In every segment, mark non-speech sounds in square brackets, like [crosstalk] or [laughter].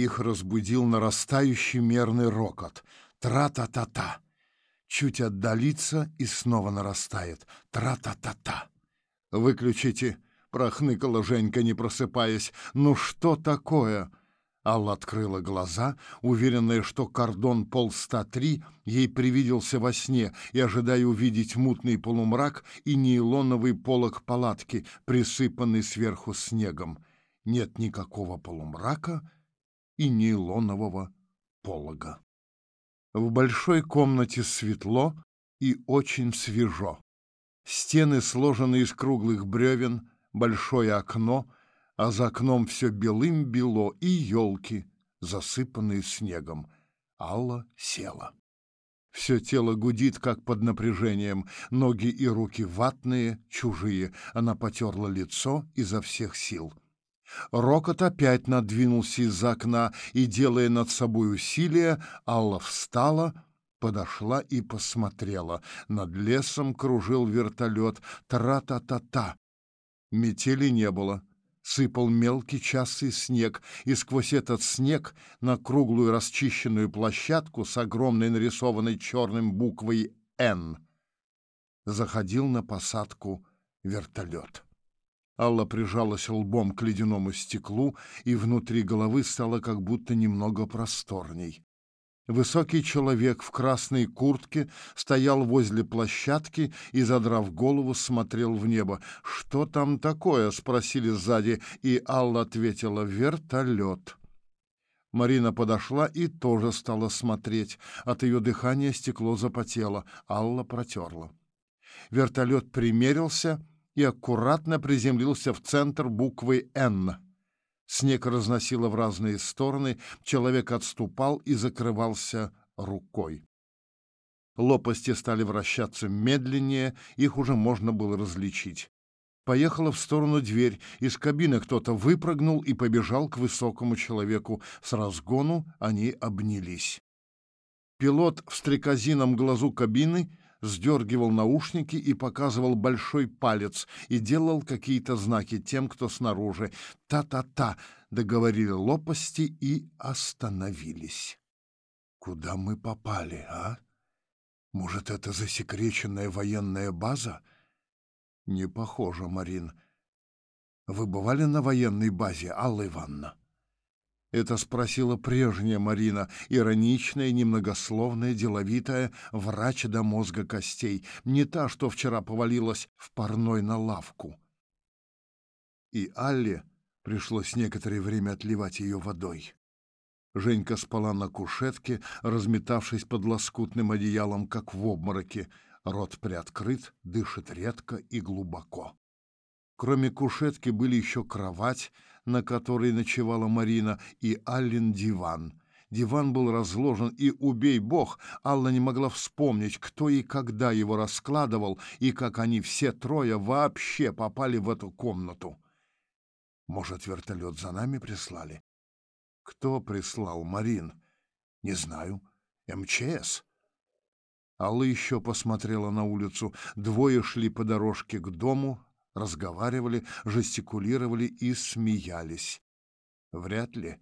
Их разбудил нарастающий мерный рокот. Тра-та-та-та. Чуть отдалится и снова нарастает. Тра-та-та-та. «Выключите!» — прохныкала Женька, не просыпаясь. «Ну что такое?» Алла открыла глаза, уверенная, что кордон полста три ей привиделся во сне и ожидая увидеть мутный полумрак и нейлоновый полог палатки, присыпанный сверху снегом. Нет никакого полумрака и нейлонового полога. В большой комнате светло и очень свежо. Стены сложены из круглых бревен, большое окно — а за окном все белым-бело и елки, засыпанные снегом. Алла села. Все тело гудит, как под напряжением, ноги и руки ватные, чужие. Она потерла лицо изо всех сил. Рокот опять надвинулся из-за окна, и, делая над собой усилие, Алла встала, подошла и посмотрела. Над лесом кружил вертолет. Тра-та-та-та. Метели не было сыпал мелкий частый снег, и сквозь этот снег на круглую расчищенную площадку с огромной нарисованной черным буквой «Н» заходил на посадку вертолет. Алла прижалась лбом к ледяному стеклу, и внутри головы стало как будто немного просторней. Высокий человек в красной куртке стоял возле площадки и, задрав голову, смотрел в небо. «Что там такое?» — спросили сзади, и Алла ответила «Вертолет». Марина подошла и тоже стала смотреть. От ее дыхания стекло запотело. Алла протерла. Вертолет примерился и аккуратно приземлился в центр буквы «Н». Снег разносило в разные стороны, человек отступал и закрывался рукой. Лопасти стали вращаться медленнее, их уже можно было различить. Поехала в сторону дверь, из кабины кто-то выпрыгнул и побежал к высокому человеку. С разгону они обнялись. Пилот в стрекозином глазу кабины сдергивал наушники и показывал большой палец и делал какие-то знаки тем, кто снаружи. «Та-та-та!» — договорили лопасти и остановились. «Куда мы попали, а? Может, это засекреченная военная база?» «Не похоже, Марин. Вы бывали на военной базе, Алла Ивановна?» Это спросила прежняя Марина, ироничная, немногословная, деловитая, врач до мозга костей, не та, что вчера повалилась в парной на лавку. И Алле пришлось некоторое время отливать ее водой. Женька спала на кушетке, разметавшись под лоскутным одеялом, как в обмороке. Рот приоткрыт, дышит редко и глубоко. Кроме кушетки были еще кровать, на которой ночевала Марина, и Аллен диван. Диван был разложен, и, убей бог, Алла не могла вспомнить, кто и когда его раскладывал, и как они все трое вообще попали в эту комнату. Может, вертолет за нами прислали? Кто прислал, Марин? Не знаю. МЧС? Алла еще посмотрела на улицу. Двое шли по дорожке к дому, разговаривали, жестикулировали и смеялись. Вряд ли.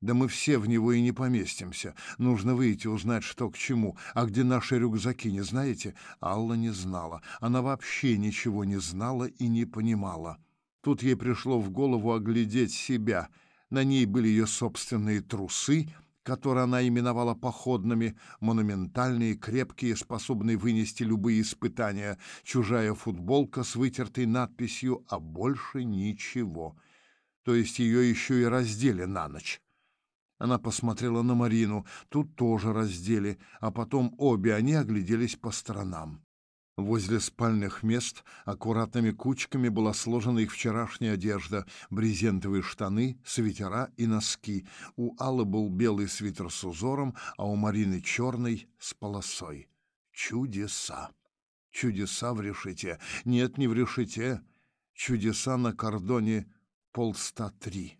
Да мы все в него и не поместимся. Нужно выйти, узнать, что к чему. А где наши рюкзаки, не знаете? Алла не знала. Она вообще ничего не знала и не понимала. Тут ей пришло в голову оглядеть себя. На ней были ее собственные трусы — которые она именовала походными, монументальные, крепкие, способные вынести любые испытания, чужая футболка с вытертой надписью «А больше ничего». То есть ее еще и раздели на ночь. Она посмотрела на Марину, тут тоже раздели, а потом обе они огляделись по сторонам. Возле спальных мест аккуратными кучками была сложена их вчерашняя одежда, брезентовые штаны, свитера и носки. У Аллы был белый свитер с узором, а у Марины черный с полосой. Чудеса! Чудеса в решете. Нет, не в решете. Чудеса на кордоне полста три.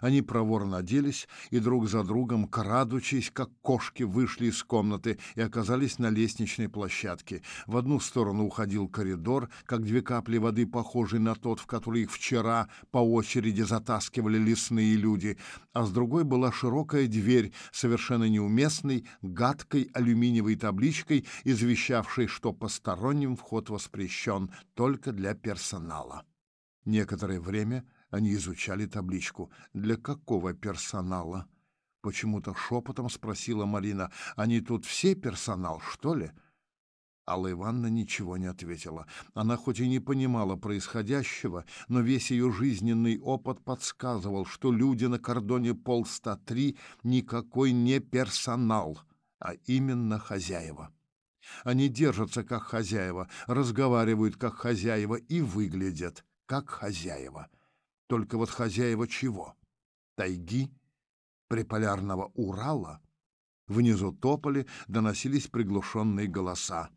Они проворно оделись и друг за другом, крадучись, как кошки, вышли из комнаты и оказались на лестничной площадке. В одну сторону уходил коридор, как две капли воды, похожий на тот, в который их вчера по очереди затаскивали лесные люди, а с другой была широкая дверь, совершенно неуместной, гадкой алюминиевой табличкой, извещавшей, что посторонним вход воспрещен только для персонала. Некоторое время они изучали табличку. «Для какого персонала?» Почему-то шепотом спросила Марина. «Они тут все персонал, что ли?» Алла Ивановна ничего не ответила. Она хоть и не понимала происходящего, но весь ее жизненный опыт подсказывал, что люди на кордоне полста-три никакой не персонал, а именно хозяева. Они держатся как хозяева, разговаривают как хозяева и выглядят как хозяева. Только вот хозяева чего? Тайги? Приполярного Урала? Внизу тополи доносились приглушенные голоса.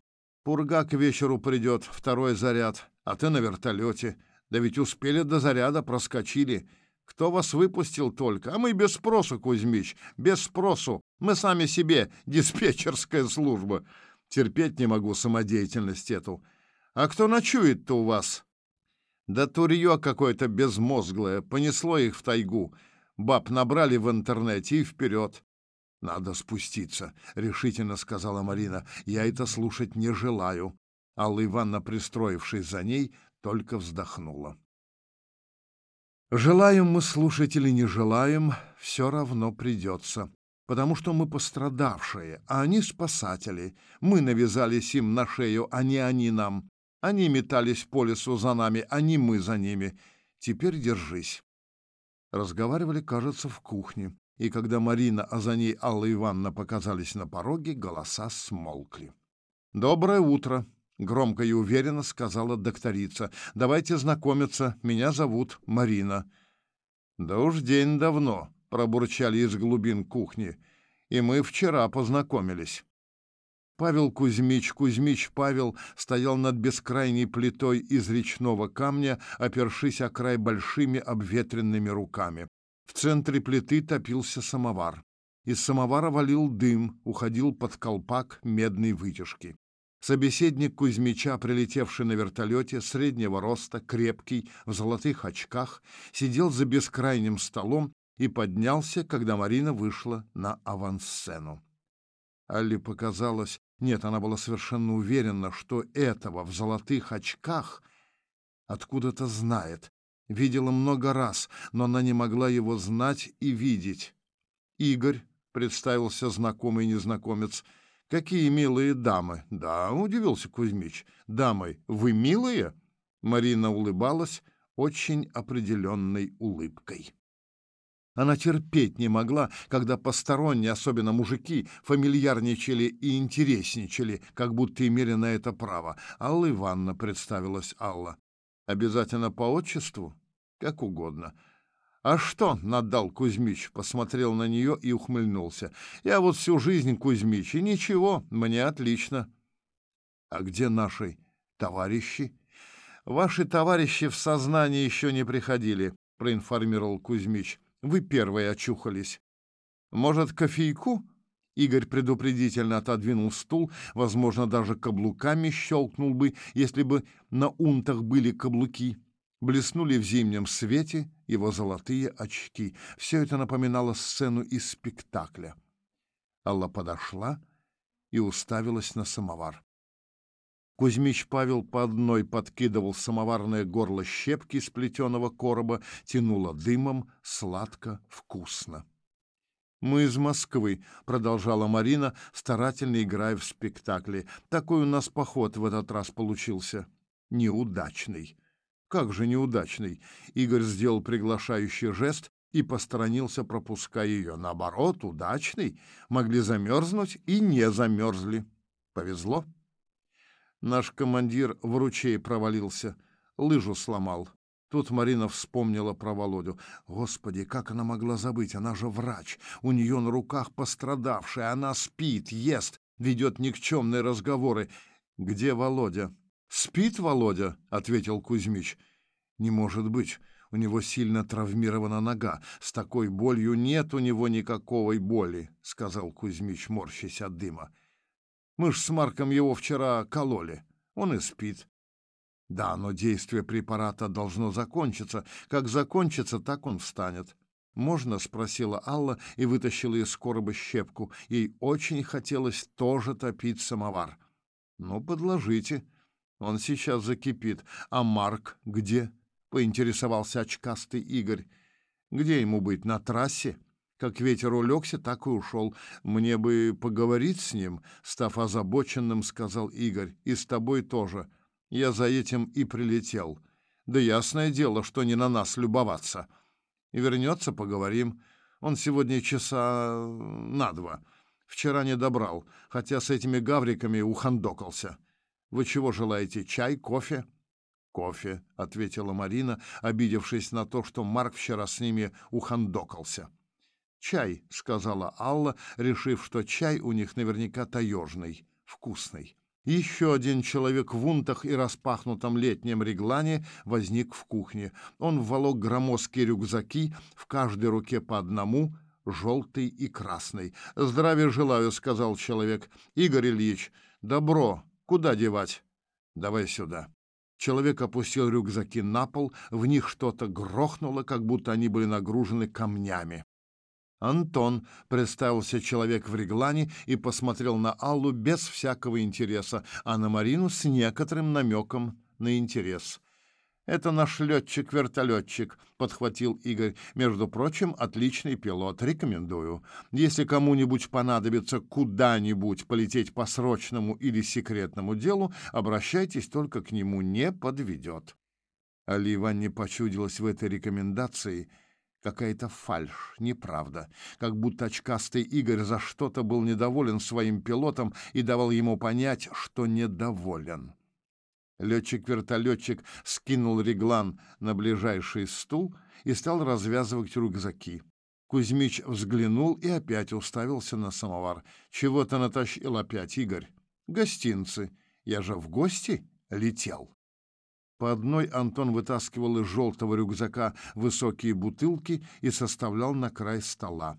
«Пурга к вечеру придет, второй заряд, а ты на вертолете. Да ведь успели до заряда, проскочили. Кто вас выпустил только? А мы без спросу, Кузьмич, без спросу. Мы сами себе, [laughs] диспетчерская служба. Терпеть не могу самодеятельность эту. А кто ночует-то у вас?» Да турье какое-то безмозглое, понесло их в тайгу. Баб набрали в интернете и вперед. «Надо спуститься», — решительно сказала Марина. «Я это слушать не желаю». Алла Ивановна, пристроившись за ней, только вздохнула. «Желаем мы слушать или не желаем, все равно придется, потому что мы пострадавшие, а они спасатели. Мы навязались им на шею, а не они нам. Они метались по лесу за нами, а не мы за ними. Теперь держись. Разговаривали, кажется, в кухне. И когда Марина, а за ней Алла Ивановна показались на пороге, голоса смолкли. «Доброе утро!» — громко и уверенно сказала докторица. «Давайте знакомиться. Меня зовут Марина». «Да уж день давно», — пробурчали из глубин кухни. «И мы вчера познакомились». Павел Кузьмич, Кузьмич Павел стоял над бескрайней плитой из речного камня, опершись о край большими обветренными руками. В центре плиты топился самовар. Из самовара валил дым, уходил под колпак медной вытяжки. Собеседник Кузьмича, прилетевший на вертолете, среднего роста, крепкий, в золотых очках, сидел за бескрайним столом и поднялся, когда Марина вышла на авансцену. Алле показалось, нет, она была совершенно уверена, что этого в золотых очках откуда-то знает. Видела много раз, но она не могла его знать и видеть. «Игорь», — представился знакомый незнакомец, — «какие милые дамы!» «Да», — удивился Кузьмич. «Дамы, вы милые?» Марина улыбалась очень определенной улыбкой. Она терпеть не могла, когда посторонние, особенно мужики, фамильярничали и интересничали, как будто имели на это право. Алла Ивановна представилась Алла. Обязательно по отчеству? Как угодно. «А что?» — надал Кузьмич, посмотрел на нее и ухмыльнулся. «Я вот всю жизнь Кузьмич, и ничего, мне отлично». «А где наши товарищи?» «Ваши товарищи в сознание еще не приходили», — проинформировал Кузьмич. Вы первые очухались. Может, кофейку? Игорь предупредительно отодвинул стул, возможно, даже каблуками щелкнул бы, если бы на унтах были каблуки. Блеснули в зимнем свете его золотые очки. Все это напоминало сцену из спектакля. Алла подошла и уставилась на самовар. Кузьмич Павел по одной подкидывал самоварное горло щепки из плетеного короба, тянуло дымом, сладко, вкусно. «Мы из Москвы», — продолжала Марина, старательно играя в спектакле. «Такой у нас поход в этот раз получился. Неудачный». «Как же неудачный?» Игорь сделал приглашающий жест и посторонился, пропуская ее. «Наоборот, удачный. Могли замерзнуть и не замерзли. Повезло». Наш командир в ручей провалился, лыжу сломал. Тут Марина вспомнила про Володю. Господи, как она могла забыть? Она же врач. У нее на руках пострадавшая. Она спит, ест, ведет никчемные разговоры. Где Володя? Спит Володя? Ответил Кузьмич. Не может быть. У него сильно травмирована нога. С такой болью нет у него никакой боли, сказал Кузьмич, морщась от дыма. Мы ж с Марком его вчера кололи. Он и спит. Да, но действие препарата должно закончиться. Как закончится, так он встанет. «Можно?» — спросила Алла и вытащила из короба щепку. Ей очень хотелось тоже топить самовар. «Ну, подложите. Он сейчас закипит. А Марк где?» — поинтересовался очкастый Игорь. «Где ему быть? На трассе?» Как ветер улегся, так и ушел. Мне бы поговорить с ним, став озабоченным, сказал Игорь. И с тобой тоже. Я за этим и прилетел. Да ясное дело, что не на нас любоваться. И вернется, поговорим. Он сегодня часа на два. Вчера не добрал, хотя с этими гавриками ухандокался. Вы чего желаете, чай, кофе? Кофе, ответила Марина, обидевшись на то, что Марк вчера с ними ухандокался. «Чай», — сказала Алла, решив, что чай у них наверняка таежный, вкусный. Еще один человек в унтах и распахнутом летнем реглане возник в кухне. Он вволок громоздкие рюкзаки, в каждой руке по одному, желтый и красный. «Здравия желаю», — сказал человек. «Игорь Ильич, добро. Куда девать?» «Давай сюда». Человек опустил рюкзаки на пол, в них что-то грохнуло, как будто они были нагружены камнями. Антон представился человек в реглане и посмотрел на Аллу без всякого интереса, а на Марину с некоторым намеком на интерес. «Это наш летчик-вертолетчик», — подхватил Игорь. «Между прочим, отличный пилот. Рекомендую. Если кому-нибудь понадобится куда-нибудь полететь по срочному или секретному делу, обращайтесь только к нему, не подведет». Али Ивановне почудилась в этой рекомендации — Какая-то фальшь, неправда. Как будто очкастый Игорь за что-то был недоволен своим пилотом и давал ему понять, что недоволен. Летчик-вертолетчик скинул реглан на ближайший стул и стал развязывать рюкзаки. Кузьмич взглянул и опять уставился на самовар. «Чего ты натащил опять, Игорь?» «Гостинцы. Я же в гости летел». По одной Антон вытаскивал из желтого рюкзака высокие бутылки и составлял на край стола.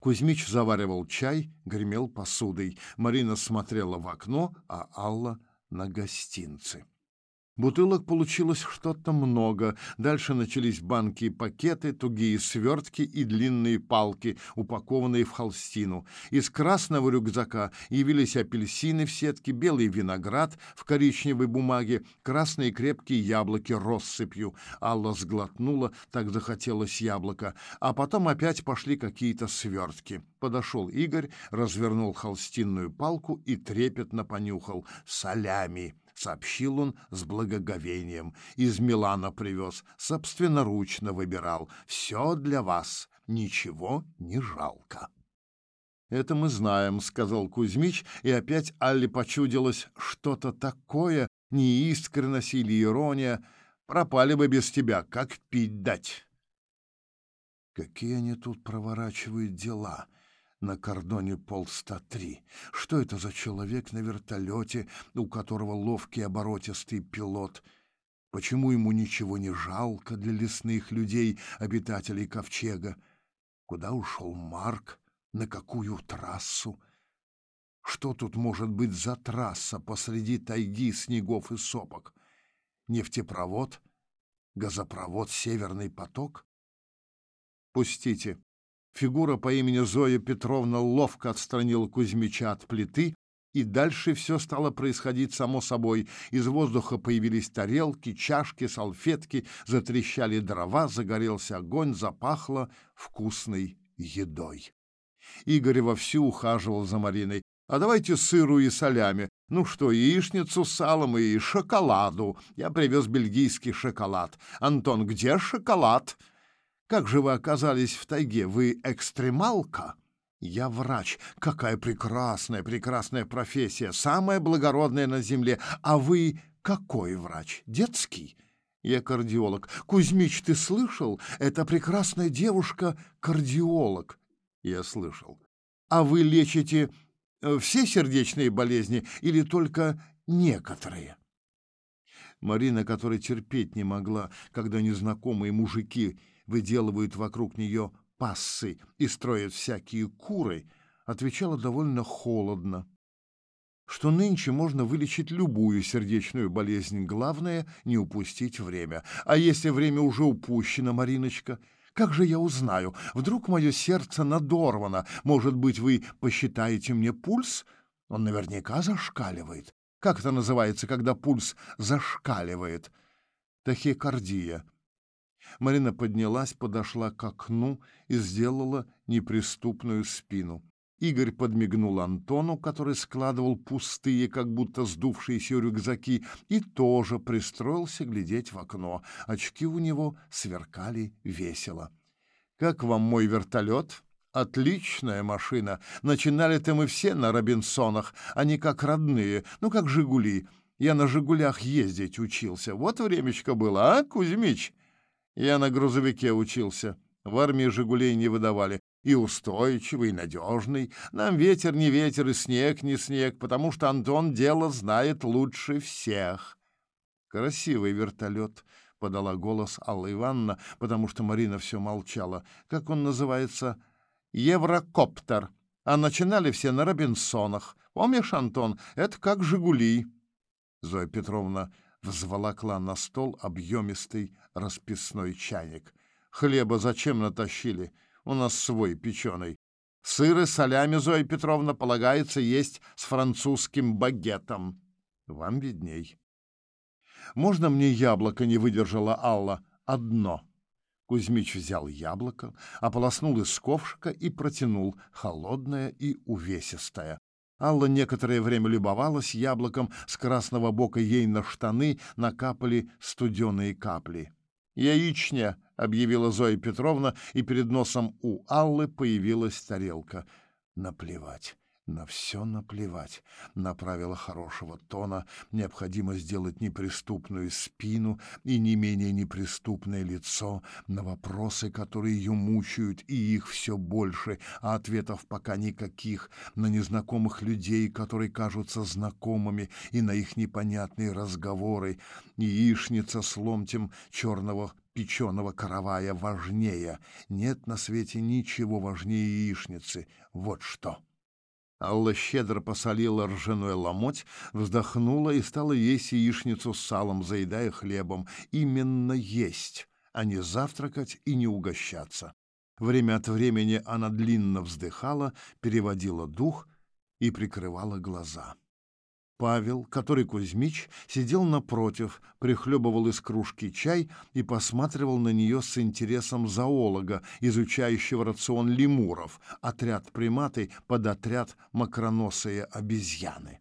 Кузьмич заваривал чай, гремел посудой. Марина смотрела в окно, а Алла — на гостинцы. Бутылок получилось что-то много. Дальше начались банки и пакеты, тугие свертки и длинные палки, упакованные в холстину. Из красного рюкзака явились апельсины в сетке, белый виноград в коричневой бумаге, красные крепкие яблоки россыпью. Алла сглотнула, так захотелось яблоко. А потом опять пошли какие-то свертки. Подошел Игорь, развернул холстинную палку и трепетно понюхал. «Солями!» Сообщил он с благоговением. Из Милана привез, собственноручно выбирал. Все для вас, ничего не жалко. «Это мы знаем», — сказал Кузьмич, и опять Алле почудилось что-то такое, неискренность или ирония. «Пропали бы без тебя, как пить дать». «Какие они тут проворачивают дела!» На кордоне полста три. Что это за человек на вертолете, у которого ловкий оборотистый пилот? Почему ему ничего не жалко для лесных людей, обитателей ковчега? Куда ушел Марк? На какую трассу? Что тут может быть за трасса посреди тайги снегов и сопок? Нефтепровод? Газопровод «Северный поток»? «Пустите», Фигура по имени Зоя Петровна ловко отстранила Кузьмича от плиты, и дальше все стало происходить само собой. Из воздуха появились тарелки, чашки, салфетки, затрещали дрова, загорелся огонь, запахло вкусной едой. Игорь вовсю ухаживал за Мариной. «А давайте сыру и солями. Ну что, яичницу с салом и шоколаду. Я привез бельгийский шоколад. Антон, где шоколад?» Как же вы оказались в тайге? Вы экстремалка? Я врач. Какая прекрасная, прекрасная профессия, самая благородная на земле. А вы какой врач? Детский? Я кардиолог. Кузьмич, ты слышал? Эта прекрасная девушка кардиолог. Я слышал. А вы лечите э, все сердечные болезни или только некоторые? Марина, которая терпеть не могла, когда незнакомые мужики выделывают вокруг нее пассы и строят всякие куры, отвечала довольно холодно, что нынче можно вылечить любую сердечную болезнь, главное — не упустить время. А если время уже упущено, Мариночка, как же я узнаю? Вдруг мое сердце надорвано? Может быть, вы посчитаете мне пульс? Он наверняка зашкаливает. Как это называется, когда пульс зашкаливает? Тахикардия. Марина поднялась, подошла к окну и сделала неприступную спину. Игорь подмигнул Антону, который складывал пустые, как будто сдувшиеся рюкзаки, и тоже пристроился глядеть в окно. Очки у него сверкали весело. «Как вам мой вертолет?» Отличная машина. Начинали-то мы все на Робинсонах, они как родные, ну как «Жигули». Я на «Жигулях» ездить учился. Вот времечко было, а, Кузьмич? Я на грузовике учился. В армии «Жигулей» не выдавали. И устойчивый, и надежный. Нам ветер не ветер, и снег не снег, потому что Антон дело знает лучше всех. Красивый вертолет, — подала голос Алла Ивановна, потому что Марина все молчала. Как он называется? Еврокоптер. А начинали все на Робинсонах. Помнишь, Антон, это как «Жигули». Зоя Петровна взволокла на стол объемистый расписной чайник. «Хлеба зачем натащили? У нас свой печеный. Сыры солями, Зоя Петровна, полагается есть с французским багетом. Вам видней». «Можно мне яблоко?» — не выдержала Алла. «Одно». Кузьмич взял яблоко, ополоснул из ковшика и протянул, холодное и увесистое. Алла некоторое время любовалась яблоком, с красного бока ей на штаны накапали студеные капли. «Яичня!» — объявила Зоя Петровна, и перед носом у Аллы появилась тарелка. «Наплевать!» На все наплевать. На правила хорошего тона необходимо сделать неприступную спину и не менее неприступное лицо на вопросы, которые ее мучают, и их все больше, а ответов пока никаких, на незнакомых людей, которые кажутся знакомыми, и на их непонятные разговоры. Яичница с ломтем черного печеного каравая важнее. Нет на свете ничего важнее яичницы. Вот что. Алла щедро посолила ржаной ломоть, вздохнула и стала есть яичницу с салом, заедая хлебом. Именно есть, а не завтракать и не угощаться. Время от времени она длинно вздыхала, переводила дух и прикрывала глаза. Павел, который Кузьмич, сидел напротив, прихлебывал из кружки чай и посматривал на нее с интересом зоолога, изучающего рацион лемуров, отряд приматы под отряд макроносые обезьяны.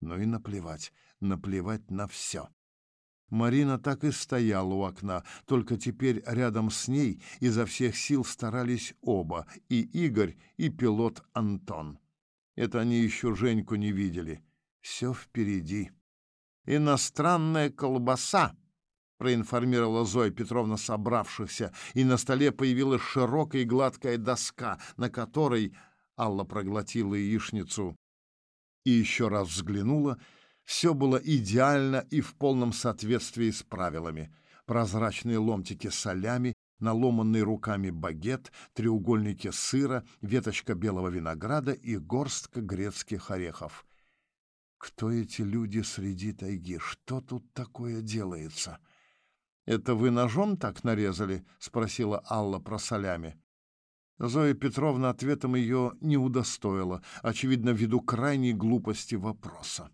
Ну и наплевать, наплевать на все. Марина так и стояла у окна, только теперь рядом с ней изо всех сил старались оба, и Игорь, и пилот Антон. Это они еще Женьку не видели — все впереди. Иностранная колбаса, проинформировала Зоя Петровна собравшихся, и на столе появилась широкая и гладкая доска, на которой Алла проглотила яичницу и еще раз взглянула. Все было идеально и в полном соответствии с правилами. Прозрачные ломтики солями, наломанный руками багет, треугольники сыра, веточка белого винограда и горстка грецких орехов. Кто эти люди среди тайги? Что тут такое делается? Это вы ножом так нарезали? спросила Алла про солями. Зоя Петровна ответом ее не удостоила, очевидно, ввиду крайней глупости вопроса.